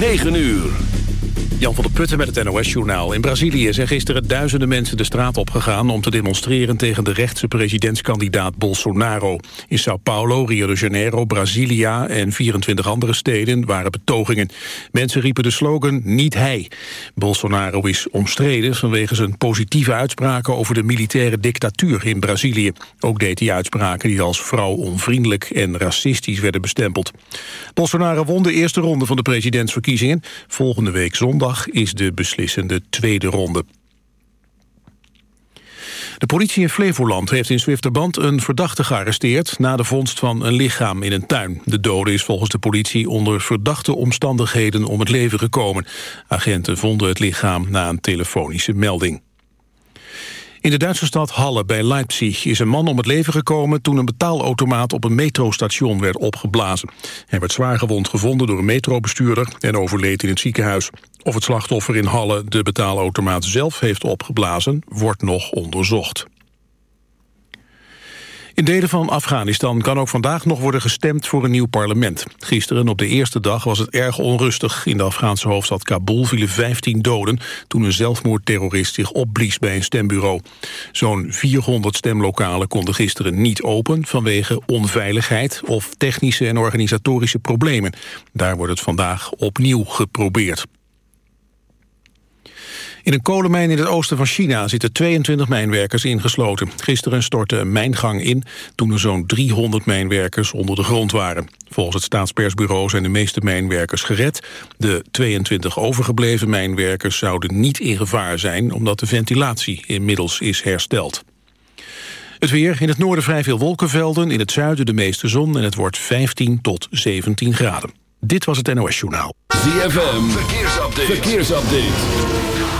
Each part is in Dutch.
9 uur. Jan van der Putten met het NOS-journaal. In Brazilië zijn gisteren duizenden mensen de straat opgegaan... om te demonstreren tegen de rechtse presidentskandidaat Bolsonaro. In Sao Paulo, Rio de Janeiro, Brasilia en 24 andere steden waren betogingen. Mensen riepen de slogan Niet hij. Bolsonaro is omstreden vanwege zijn positieve uitspraken... over de militaire dictatuur in Brazilië. Ook deed hij uitspraken die als vrouwonvriendelijk en racistisch werden bestempeld. Bolsonaro won de eerste ronde van de presidentsverkiezingen. Volgende week zondag is de beslissende tweede ronde. De politie in Flevoland heeft in Zwifterband een verdachte gearresteerd... na de vondst van een lichaam in een tuin. De dode is volgens de politie onder verdachte omstandigheden om het leven gekomen. Agenten vonden het lichaam na een telefonische melding. In de Duitse stad Halle bij Leipzig is een man om het leven gekomen... toen een betaalautomaat op een metrostation werd opgeblazen. Hij werd zwaargewond gevonden door een metrobestuurder... en overleed in het ziekenhuis. Of het slachtoffer in Halle de betaalautomaat zelf heeft opgeblazen... wordt nog onderzocht. In delen van Afghanistan kan ook vandaag nog worden gestemd voor een nieuw parlement. Gisteren op de eerste dag was het erg onrustig. In de Afghaanse hoofdstad Kabul vielen 15 doden... toen een zelfmoordterrorist zich opblies bij een stembureau. Zo'n 400 stemlokalen konden gisteren niet open... vanwege onveiligheid of technische en organisatorische problemen. Daar wordt het vandaag opnieuw geprobeerd. In een kolenmijn in het oosten van China zitten 22 mijnwerkers ingesloten. Gisteren stortte een mijngang in toen er zo'n 300 mijnwerkers onder de grond waren. Volgens het staatspersbureau zijn de meeste mijnwerkers gered. De 22 overgebleven mijnwerkers zouden niet in gevaar zijn... omdat de ventilatie inmiddels is hersteld. Het weer, in het noorden vrij veel wolkenvelden, in het zuiden de meeste zon... en het wordt 15 tot 17 graden. Dit was het NOS Journaal. ZFM, verkeersupdate. verkeersupdate.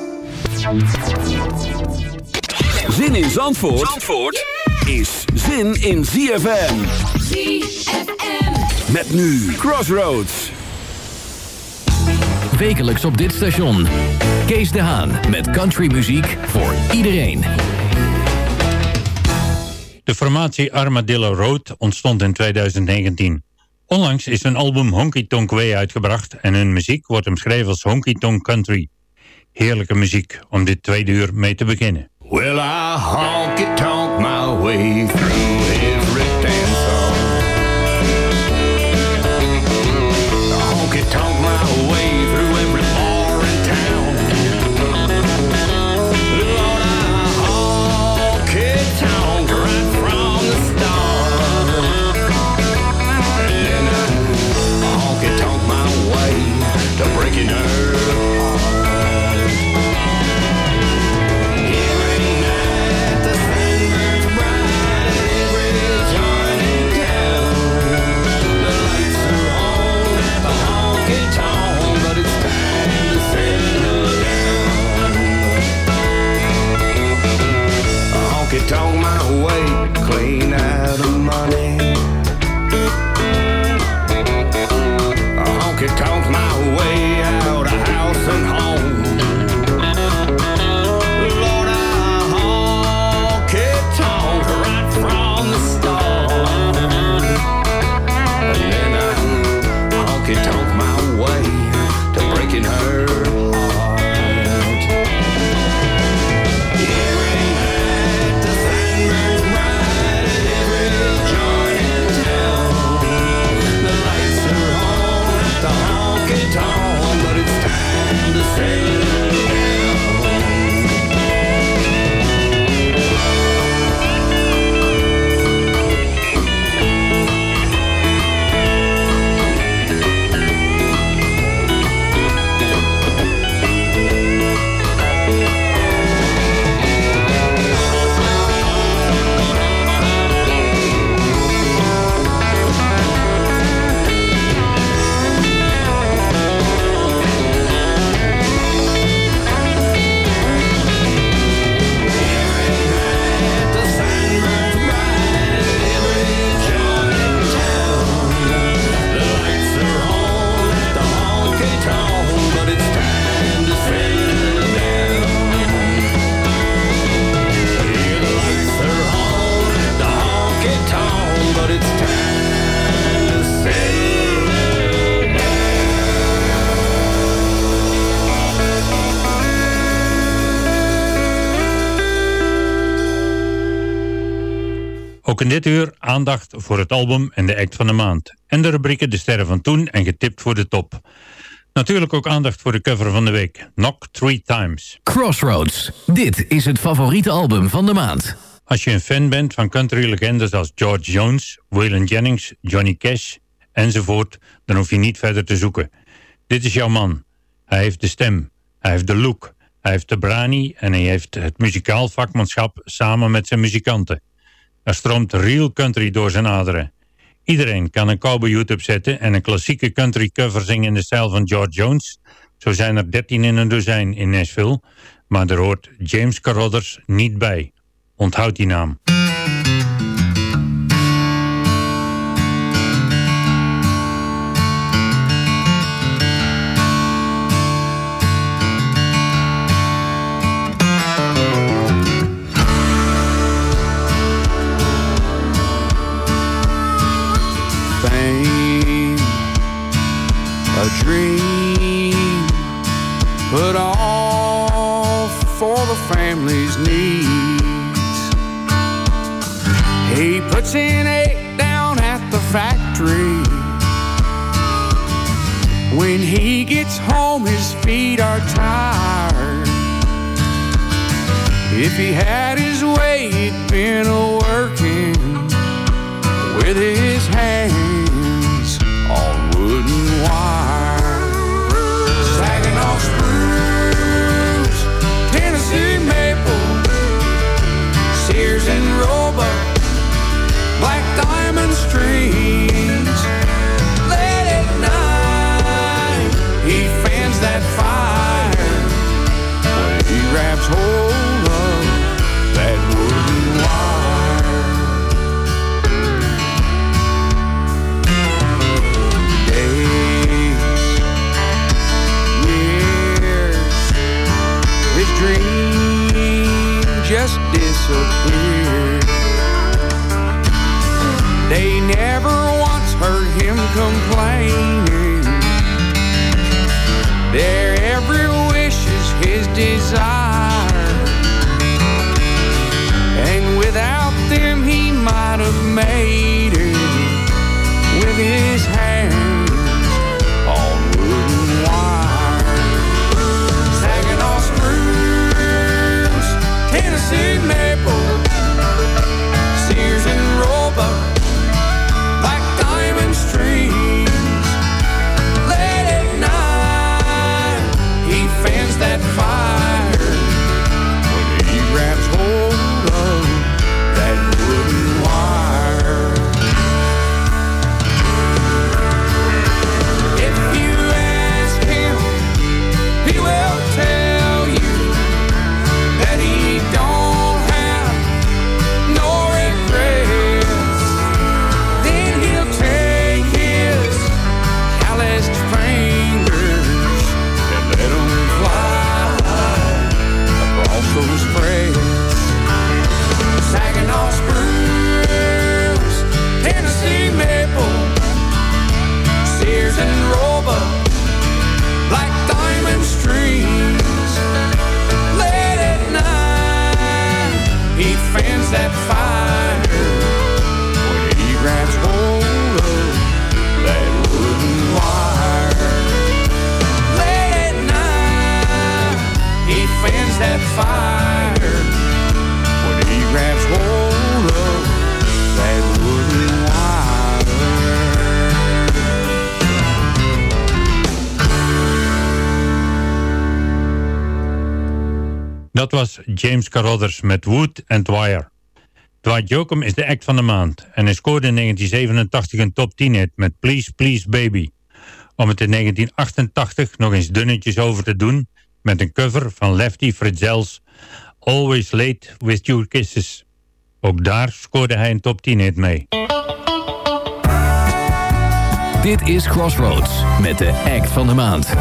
Zin in Zandvoort, Zandvoort is zin in ZFM. ZFM. Met nu Crossroads. Wekelijks op dit station. Kees de Haan met countrymuziek voor iedereen. De formatie Armadillo Road ontstond in 2019. Onlangs is hun album Honky Tonk Way uitgebracht en hun muziek wordt omschreven als honky tonk country. Heerlijke muziek om dit tweede uur mee te beginnen. I my way dit uur aandacht voor het album en de act van de maand. En de rubrieken De Sterren van Toen en Getipt voor de Top. Natuurlijk ook aandacht voor de cover van de week. Knock Three Times. Crossroads. Dit is het favoriete album van de maand. Als je een fan bent van country-legendes als George Jones, Waylon Jennings, Johnny Cash enzovoort, dan hoef je niet verder te zoeken. Dit is jouw man. Hij heeft de stem, hij heeft de look, hij heeft de brani en hij heeft het muzikaal vakmanschap samen met zijn muzikanten. Er stroomt real country door zijn aderen. Iedereen kan een cowboyhoed opzetten en een klassieke country cover zingen in de stijl van George Jones. Zo zijn er 13 in een dozijn in Nashville, maar er hoort James Carruthers niet bij. Onthoud die naam. A dream put off for the family's needs. He puts in eight down at the factory. When he gets home, his feet are tired. If he had his way, he'd been a working with his hands disappeared. They never once heard him complaining. Their every wish is his desire. And without them, he might have made James Carruthers met Wood and Wire. Dwight Jokum is de act van de maand en hij scoorde in 1987 een top 10 hit met Please Please Baby. Om het in 1988 nog eens dunnetjes over te doen met een cover van Lefty Fritzell's Always Late With Your Kisses. Ook daar scoorde hij een top 10 hit mee. Dit is Crossroads met de act van de maand.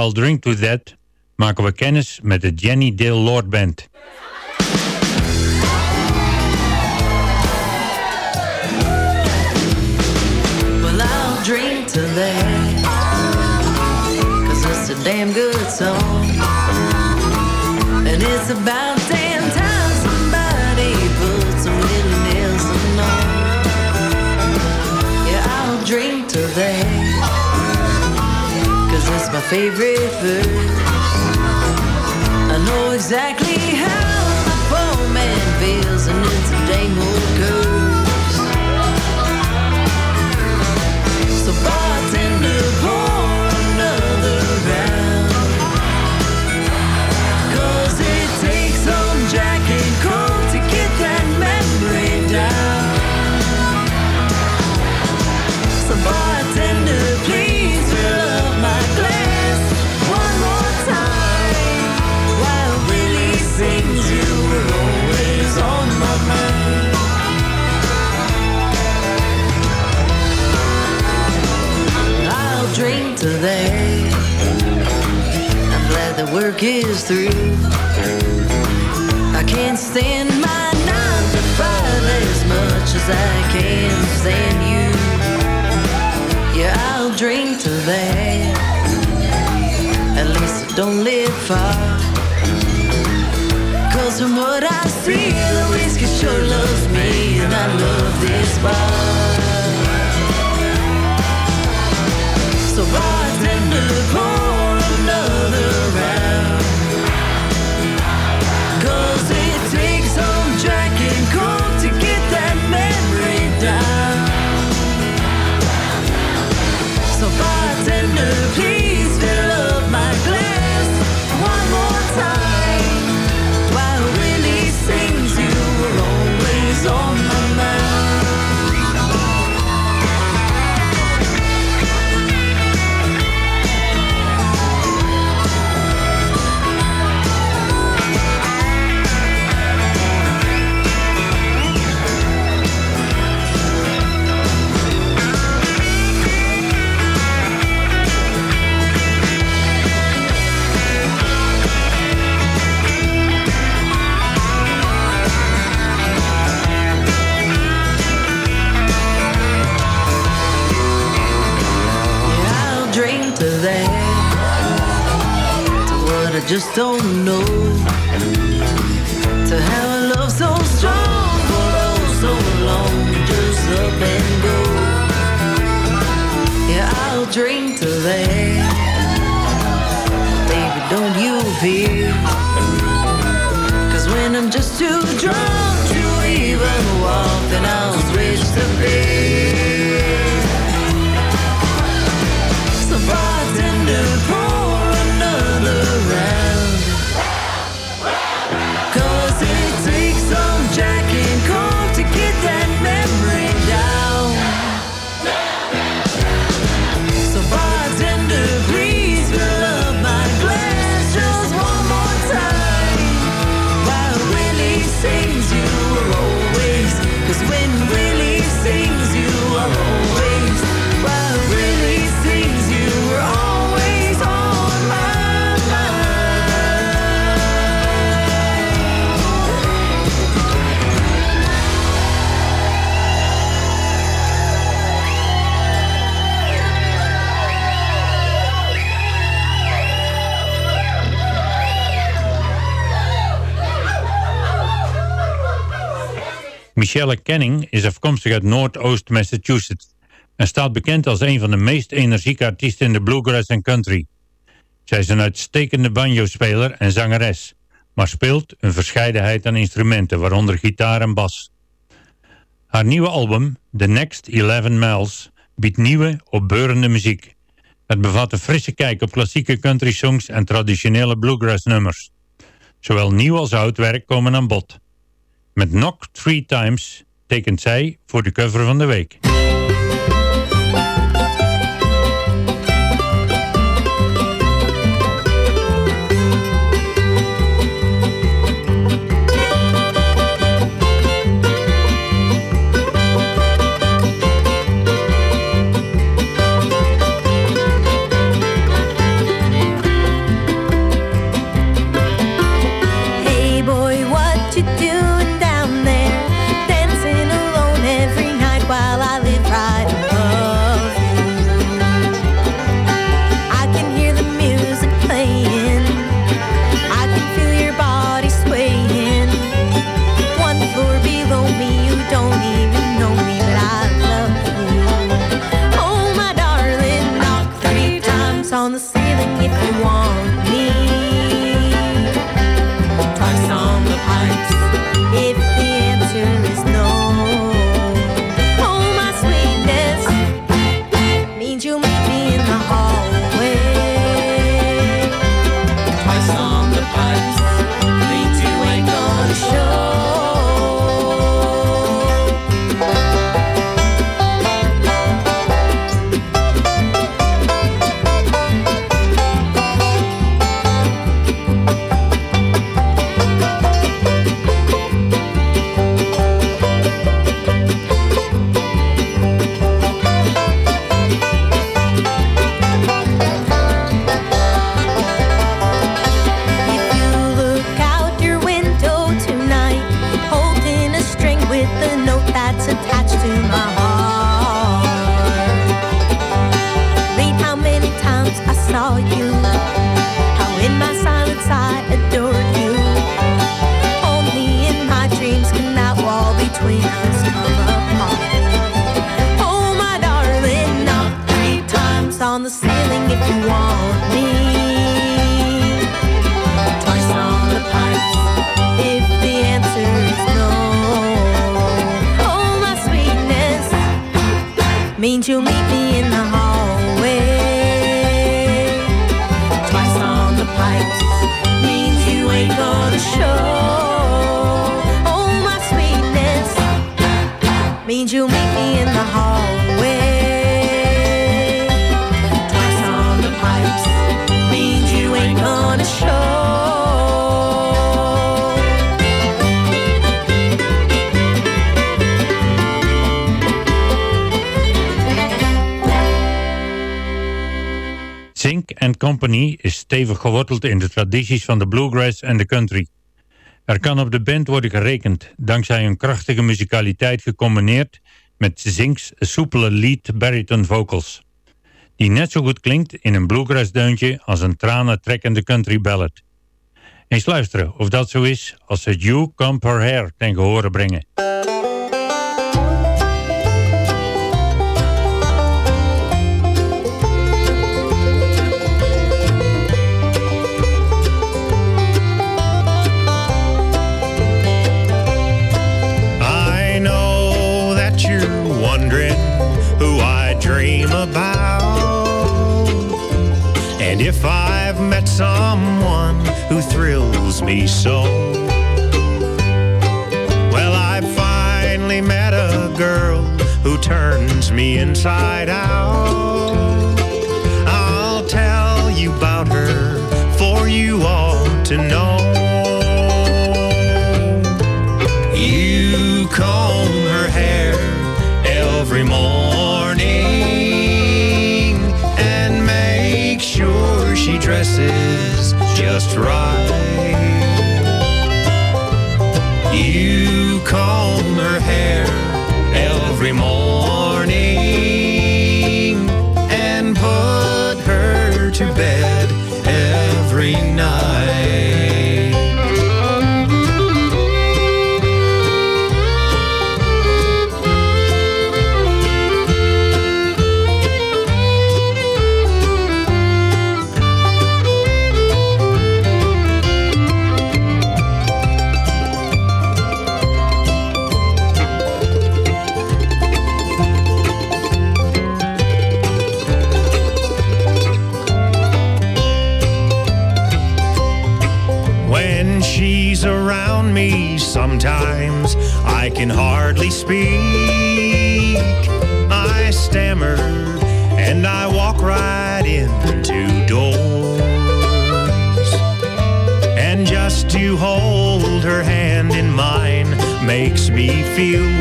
I'll Drink To That. Maken we kennis met de Jenny Dale Lord Band. Damn good song. And it's about was my favorite verse. I know exactly how my poor man feels, and it's a dang old curse. the work is through. I can't stand my nine to five as much as I can stand you. Yeah, I'll drink to that. At least I don't live far. Cause from what I see, the whiskey sure loves me, and I love this bar. So bartender, Michelle Canning is afkomstig uit Noordoost Massachusetts en staat bekend als een van de meest energieke artiesten in de bluegrass en country. Zij is een uitstekende banjo-speler en zangeres, maar speelt een verscheidenheid aan instrumenten, waaronder gitaar en bas. Haar nieuwe album, The Next 11 Miles, biedt nieuwe, opbeurende muziek. Het bevat een frisse kijk op klassieke country songs en traditionele bluegrass nummers. Zowel nieuw als oud werk komen aan bod. Met Knock Three Times tekent zij voor de cover van de week. Geworteld in de tradities van de bluegrass en de country. Er kan op de band worden gerekend, dankzij hun krachtige muzikaliteit gecombineerd met Zink's soepele lead bariton vocals. Die net zo goed klinkt in een bluegrass deuntje als een tranentrekkende country ballad. Eens luisteren of dat zo is als ze You Comb Her Hair ten gehore brengen. Right.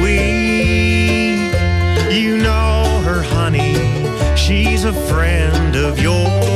Weak. You know her, honey, she's a friend of yours.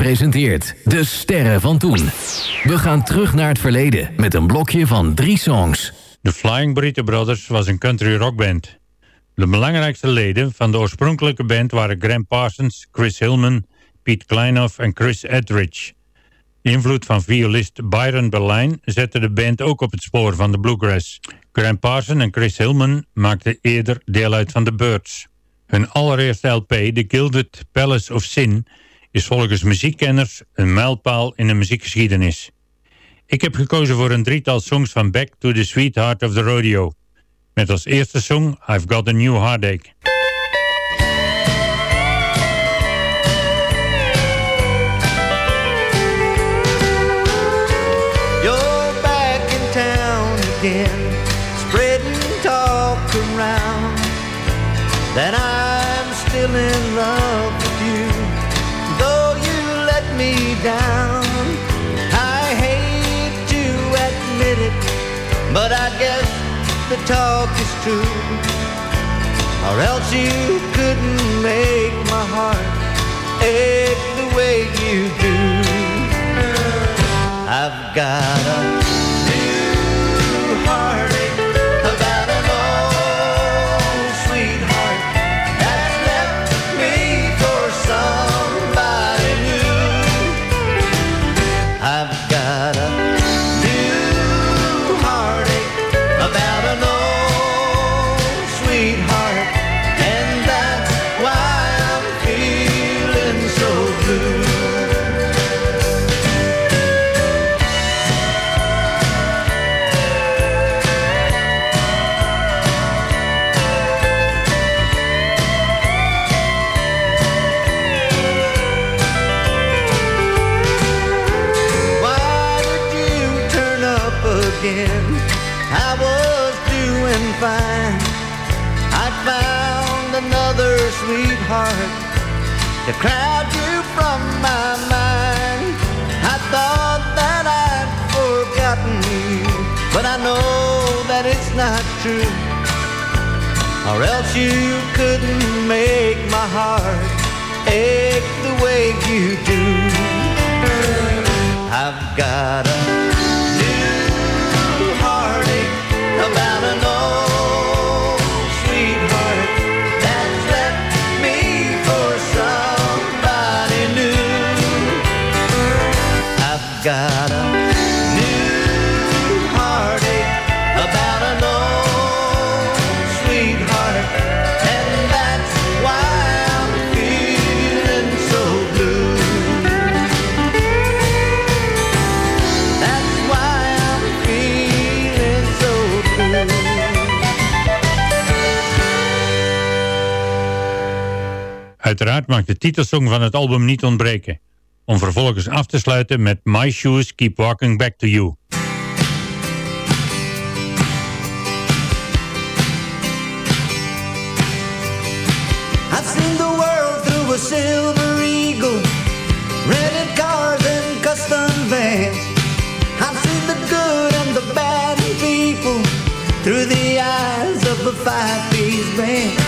Presenteert De Sterren van Toen. We gaan terug naar het verleden met een blokje van drie songs. De Flying Burrito Brothers was een country rockband. De belangrijkste leden van de oorspronkelijke band waren Graham Parsons, Chris Hillman, Pete Kleinoff en Chris Edridge. Invloed van violist Byron Berlijn zette de band ook op het spoor van de bluegrass. Graham Parsons en Chris Hillman maakten eerder deel uit van de Birds. Hun allereerste LP, The Gilded Palace of Sin, is volgens muziekkenners een mijlpaal in de muziekgeschiedenis. Ik heb gekozen voor een drietal songs van Back to the Sweetheart of the Rodeo. Met als eerste song I've Got a New Heartache. talk is true Or else you couldn't make my heart ache the way you do. I've got a sweetheart to crowd you from my mind. I thought that I'd forgotten you, but I know that it's not true. Or else you couldn't make my heart ache the way you do. I've got a new heartache about an old got a new heartache about an old sweetheart, and that's why I'm feeling so blue. That's why I'm feeling so blue. Uiteraard maakt de titelsong van het album niet ontbreken om vervolgens af te sluiten met My Shoes Keep Walking Back to You. I've seen the world through a silver eagle, rented cars and custom vans. I've seen the good and the bad in people through the eyes of a five-piece band.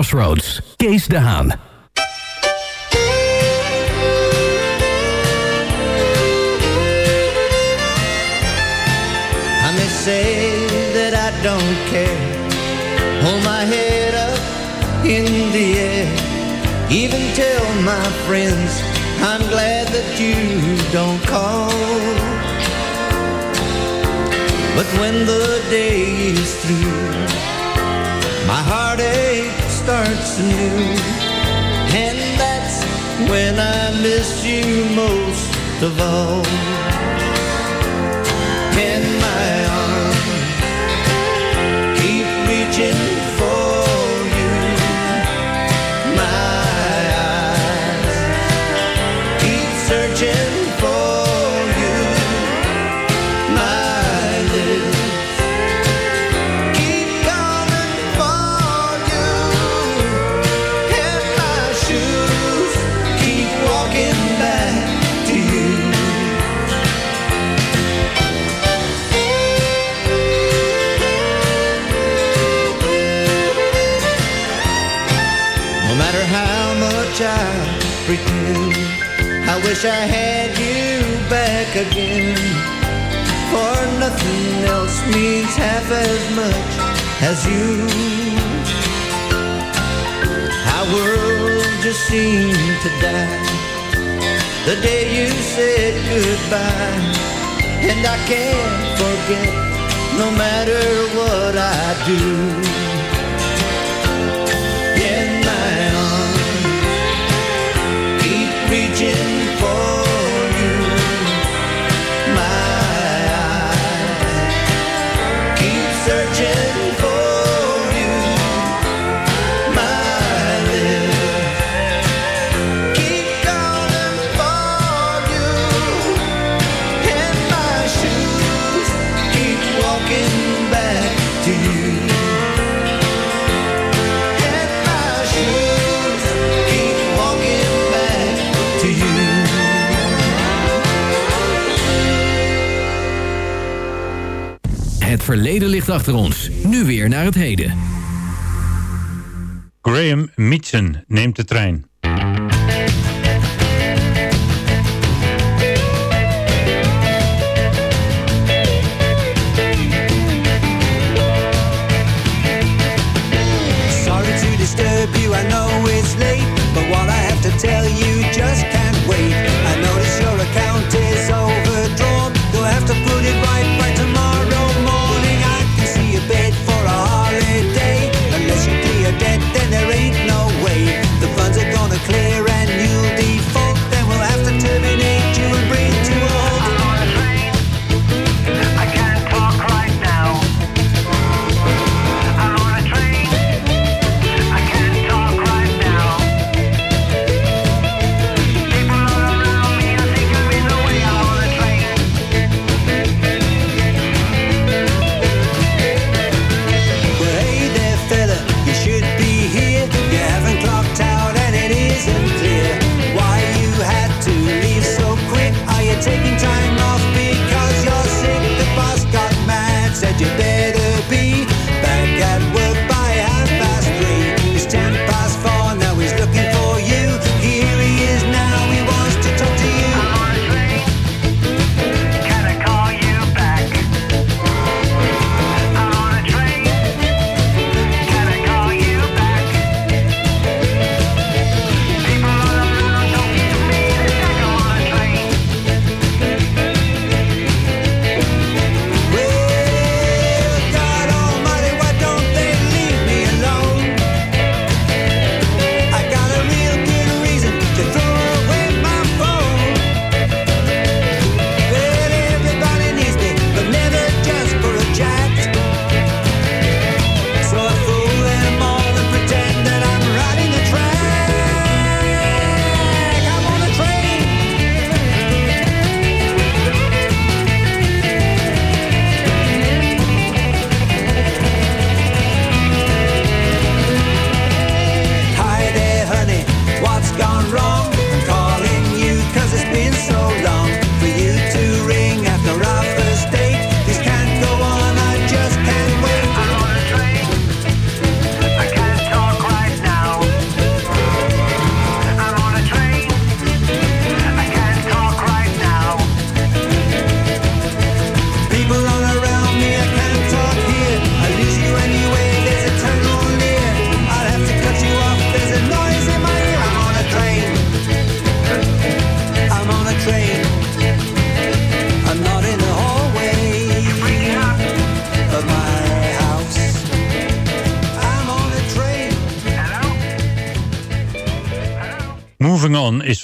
Crossroads. Kees de Haan. I may say that I don't care. Hold my head up in the air. Even tell my friends I'm glad that you don't call. But when the day is through starts anew. And that's when I miss you most of all. In my arms keep reaching I pretend. I wish I had you back again. For nothing else means half as much as you. Our world just seemed to die the day you said goodbye. And I can't forget no matter what I do. verleden ligt achter ons. Nu weer naar het heden. Graham Mitchen neemt de trein. Sorry to disturb you, I know it's late, but what I have to tell you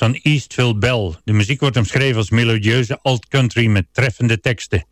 van Eastville Bell. De muziek wordt omschreven als melodieuze alt-country met treffende teksten.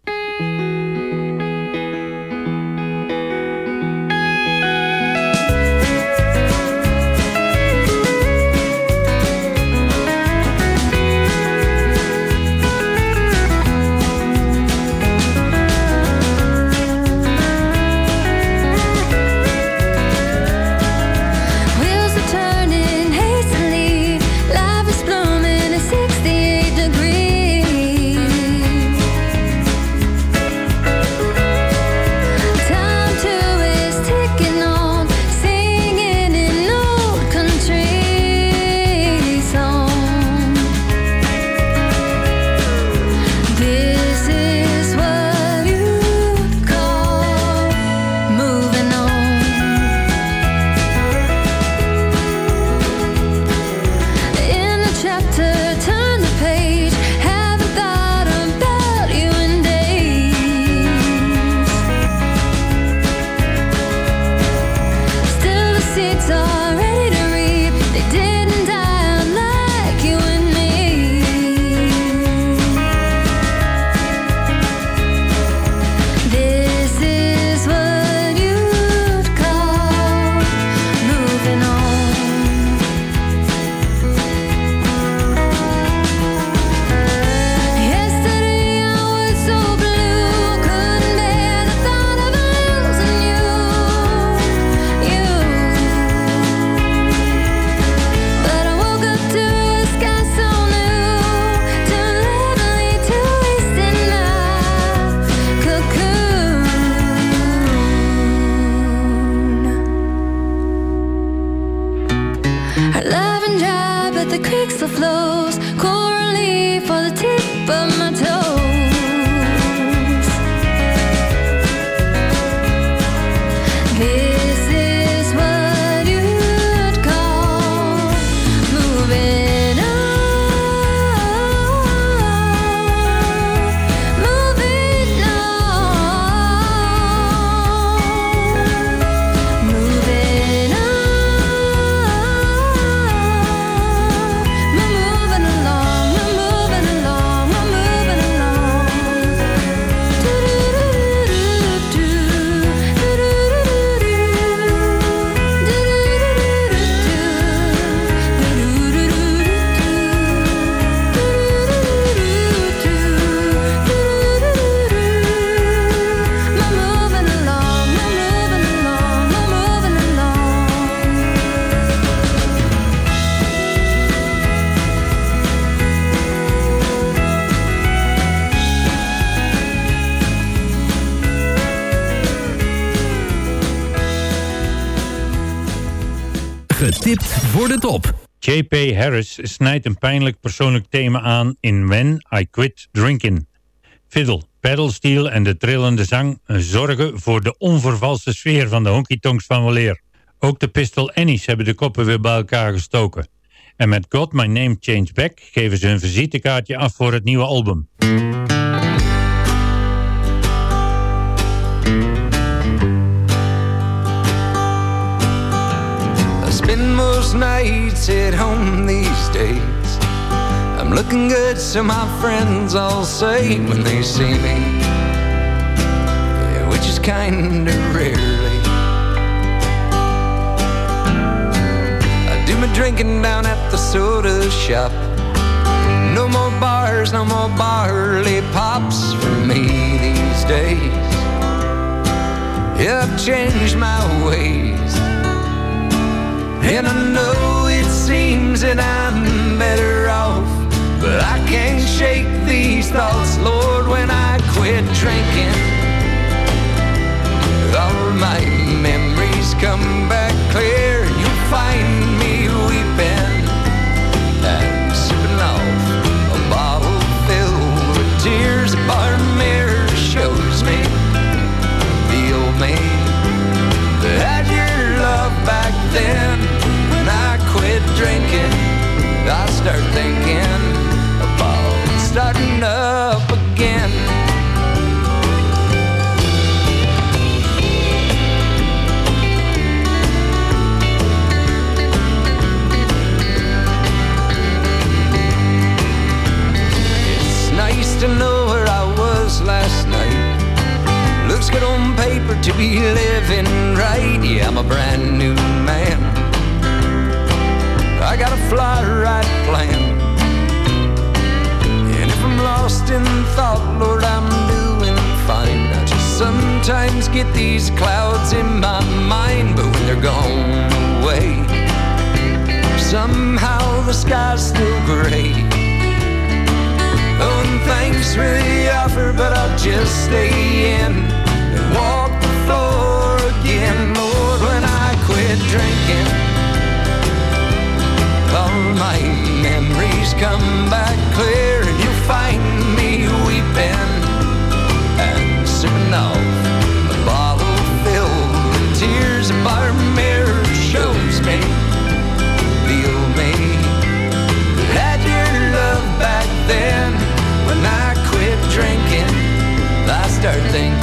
Getipt voor de top. J.P. Harris snijdt een pijnlijk persoonlijk thema aan in When I Quit Drinking. Fiddle, pedalsteel en de trillende zang zorgen voor de onvervalste sfeer van de honky tonks van weleer. Ook de Pistol Annies hebben de koppen weer bij elkaar gestoken. En met God My Name Change Back geven ze een visitekaartje af voor het nieuwe album. Nights at home these days. I'm looking good, so my friends all say when they see me, yeah, which is kinda rarely. I do my drinking down at the soda shop. No more bars, no more barley pops for me these days. Yeah, I've changed my ways. And I know it seems that I'm better off, but I can't shake these thoughts, Lord, when I quit drinking. All my memories come back clear, you'll find start thinking about starting up again. It's nice to know where I was last night. Looks good on paper to be living right. Yeah, I'm a brand new I got a fly right plan. And if I'm lost in thought, Lord, I'm doing fine. I just sometimes get these clouds in my mind, but when they're gone away, somehow the sky's still gray. Oh, and thanks for the offer, but I'll just stay in and walk the floor again, Lord, when I quit drinking night. Memories come back clear, and you find me weeping. And soon enough, a bottle filled with tears by mirror shows me, feel me. Had your love back then when I quit drinking. I start thinking.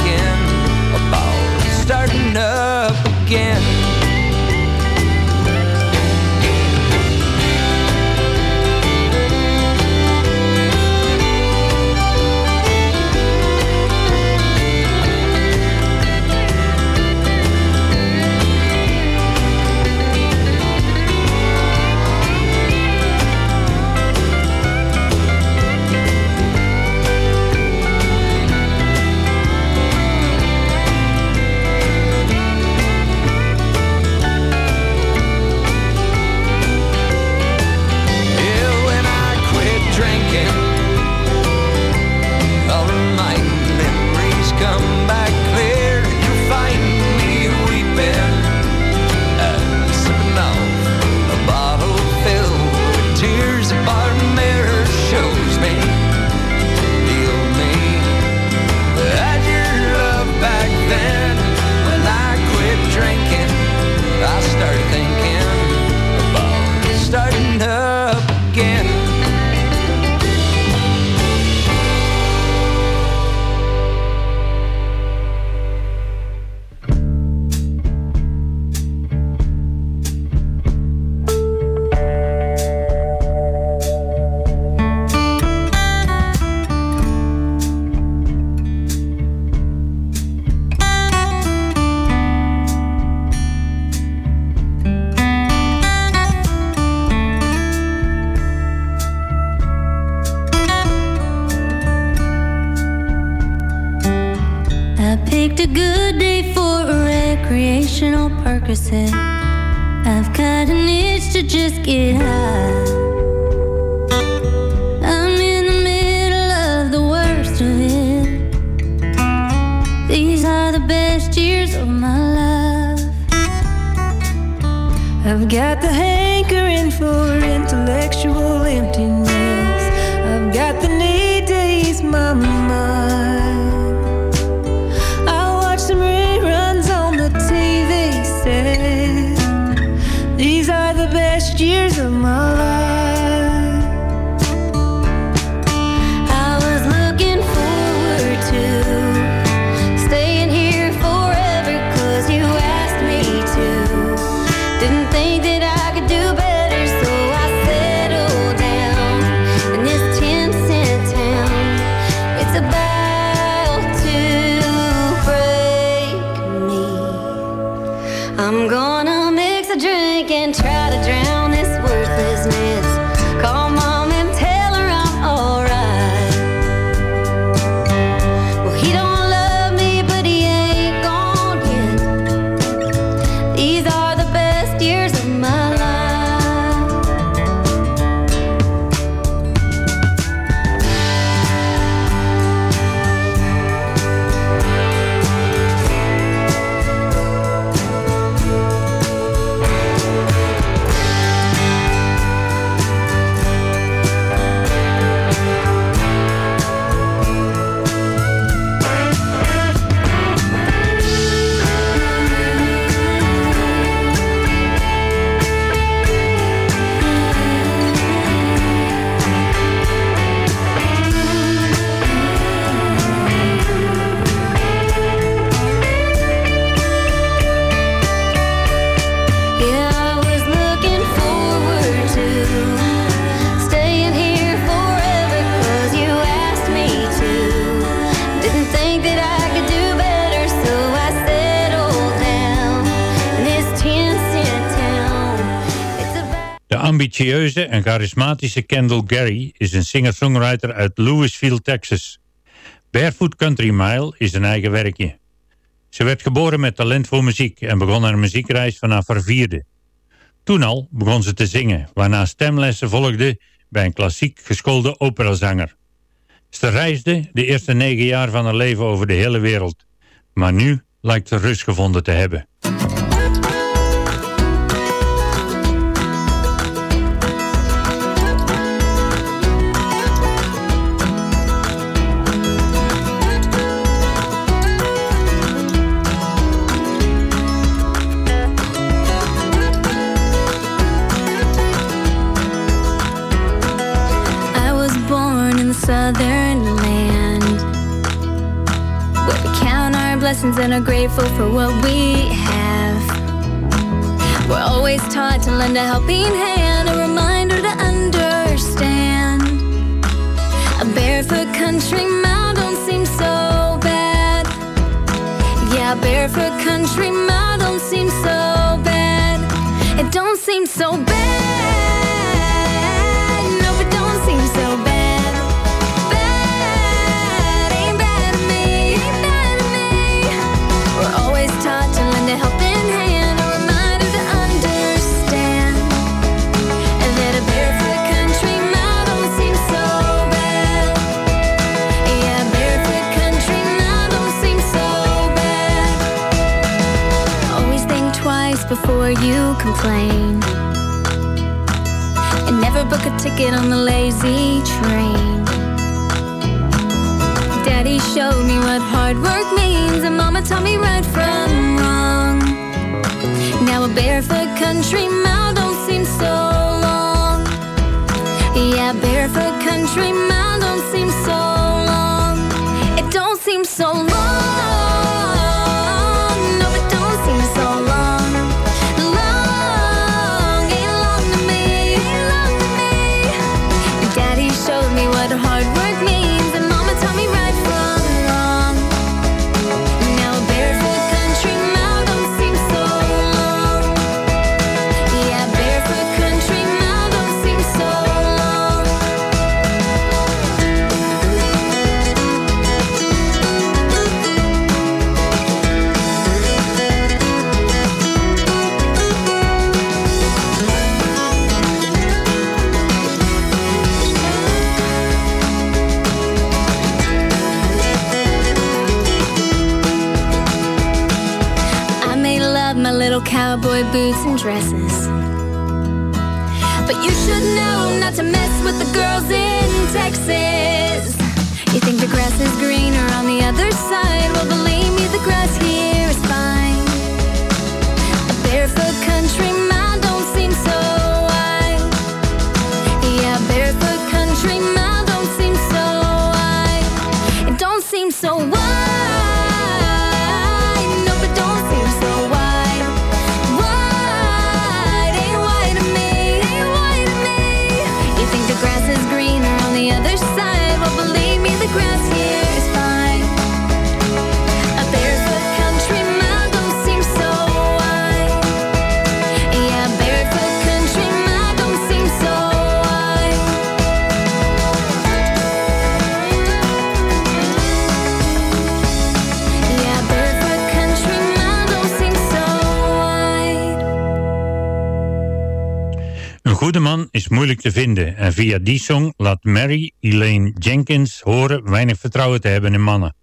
Charismatische Kendall Gary is een singer-songwriter uit Louisville, Texas. Barefoot Country Mile is een eigen werkje. Ze werd geboren met talent voor muziek en begon haar muziekreis vanaf haar vierde. Toen al begon ze te zingen, waarna stemlessen volgden bij een klassiek geschoolde operazanger. Ze reisde de eerste negen jaar van haar leven over de hele wereld. Maar nu lijkt ze rust gevonden te hebben. Grateful for what we have. We're always taught to lend a helping hand, a reminder to understand. A barefoot country mile don't seem so bad. Yeah, barefoot country mile you complain. And never book a ticket on the lazy train. Daddy showed me what hard work means, and Mama taught me right from wrong. Now a barefoot country mile don't seem so long. Yeah, barefoot country mile don't seem so long. It don't seem so long. dressing. Te vinden en via die song laat Mary Elaine Jenkins horen weinig vertrouwen te hebben in mannen.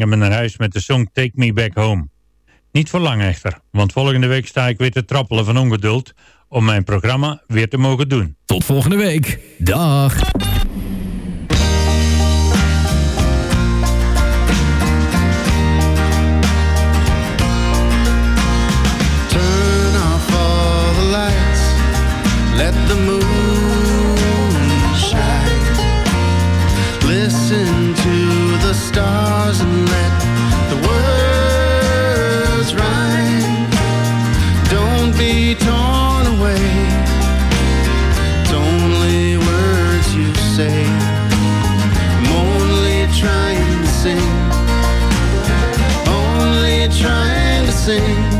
brengen me naar huis met de song Take Me Back Home. Niet voor lang echter, want volgende week sta ik weer te trappelen van ongeduld om mijn programma weer te mogen doen. Tot volgende week. Dag. sing.